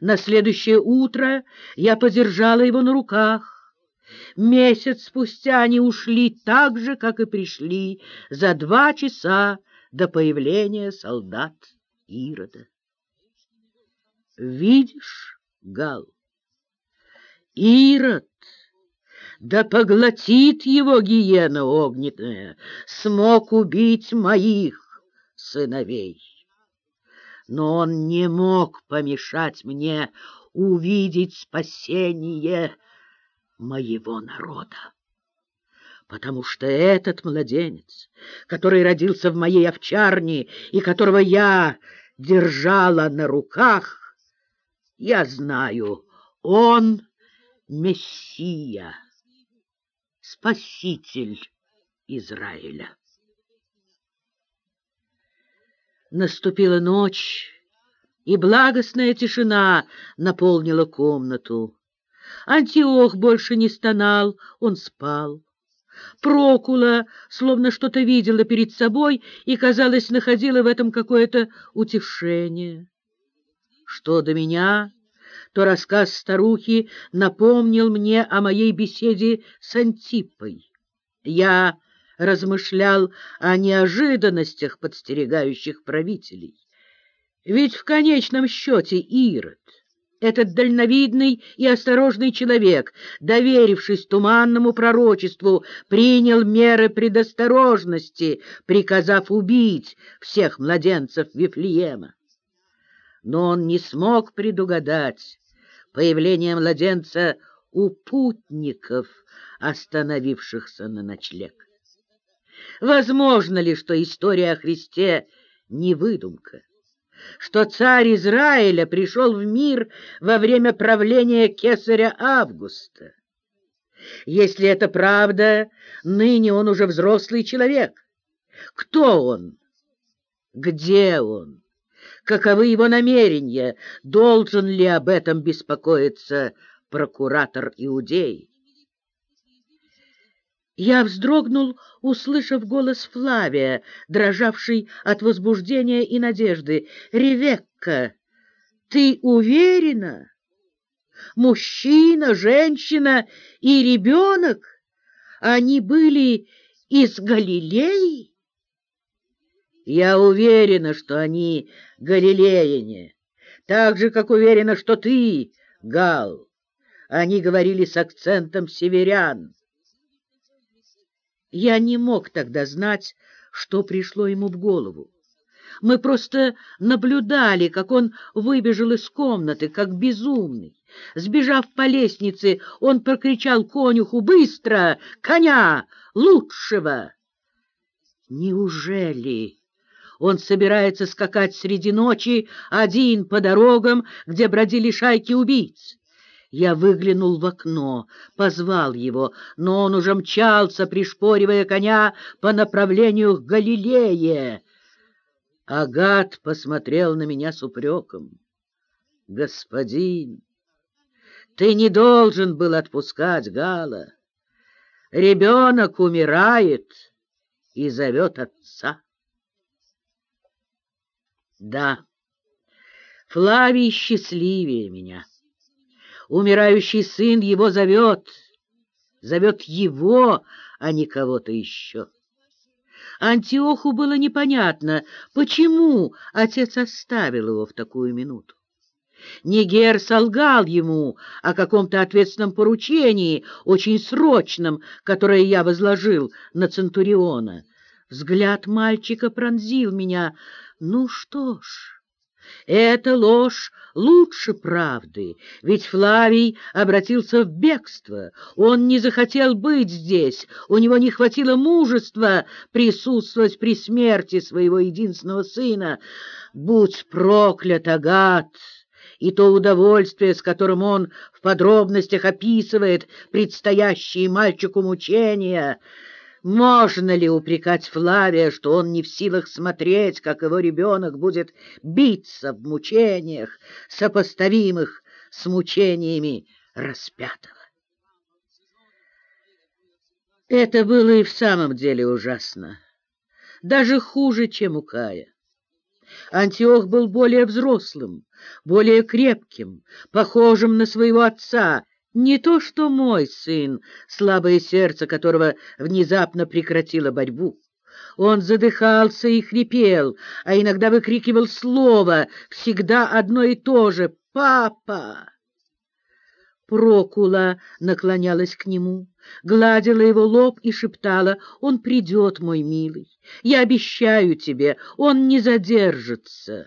На следующее утро я подержала его на руках. Месяц спустя они ушли так же, как и пришли, за два часа до появления солдат Ирода. Видишь, Гал, Ирод, да поглотит его гиена огненная, смог убить моих сыновей но он не мог помешать мне увидеть спасение моего народа. Потому что этот младенец, который родился в моей овчарне и которого я держала на руках, я знаю, он Мессия, Спаситель Израиля. Наступила ночь, и благостная тишина наполнила комнату. Антиох больше не стонал, он спал. Прокула словно что-то видела перед собой и, казалось, находила в этом какое-то утешение. Что до меня, то рассказ старухи напомнил мне о моей беседе с Антипой. Я размышлял о неожиданностях, подстерегающих правителей. Ведь в конечном счете Ирод, этот дальновидный и осторожный человек, доверившись туманному пророчеству, принял меры предосторожности, приказав убить всех младенцев Вифлеема. Но он не смог предугадать появление младенца у путников, остановившихся на ночлег. Возможно ли, что история о Христе не выдумка? Что царь Израиля пришел в мир во время правления кесаря Августа? Если это правда, ныне он уже взрослый человек. Кто он? Где он? Каковы его намерения? Должен ли об этом беспокоиться прокуратор Иудеи? Я вздрогнул, услышав голос Флавия, дрожавший от возбуждения и надежды. «Ревекка, ты уверена? Мужчина, женщина и ребенок? Они были из Галилеи?» «Я уверена, что они галилеяне, так же, как уверена, что ты, Гал». Они говорили с акцентом северян. Я не мог тогда знать, что пришло ему в голову. Мы просто наблюдали, как он выбежал из комнаты, как безумный. Сбежав по лестнице, он прокричал конюху «Быстро! Коня! Лучшего!» Неужели он собирается скакать среди ночи один по дорогам, где бродили шайки убийц? Я выглянул в окно, позвал его, но он уже мчался, пришпоривая коня по направлению к Галилее. Агат посмотрел на меня с упреком. «Господин, ты не должен был отпускать Гала. Ребенок умирает и зовет отца». Да, Флавий счастливее меня. Умирающий сын его зовет, зовет его, а не кого-то еще. Антиоху было непонятно, почему отец оставил его в такую минуту. Нигер солгал ему о каком-то ответственном поручении, очень срочном, которое я возложил на Центуриона. Взгляд мальчика пронзил меня. Ну что ж... Эта ложь лучше правды, ведь Флавий обратился в бегство. Он не захотел быть здесь, у него не хватило мужества присутствовать при смерти своего единственного сына. Будь проклят, Агат! и то удовольствие, с которым он в подробностях описывает предстоящие мальчику мучения — можно ли упрекать Флавия, что он не в силах смотреть, как его ребенок будет биться в мучениях, сопоставимых с мучениями распятого? Это было и в самом деле ужасно, даже хуже, чем у Кая. Антиох был более взрослым, более крепким, похожим на своего отца, не то что мой сын, слабое сердце которого внезапно прекратило борьбу. Он задыхался и хрипел, а иногда выкрикивал слово, всегда одно и то же «Папа!». Прокула наклонялась к нему, гладила его лоб и шептала, «Он придет, мой милый, я обещаю тебе, он не задержится».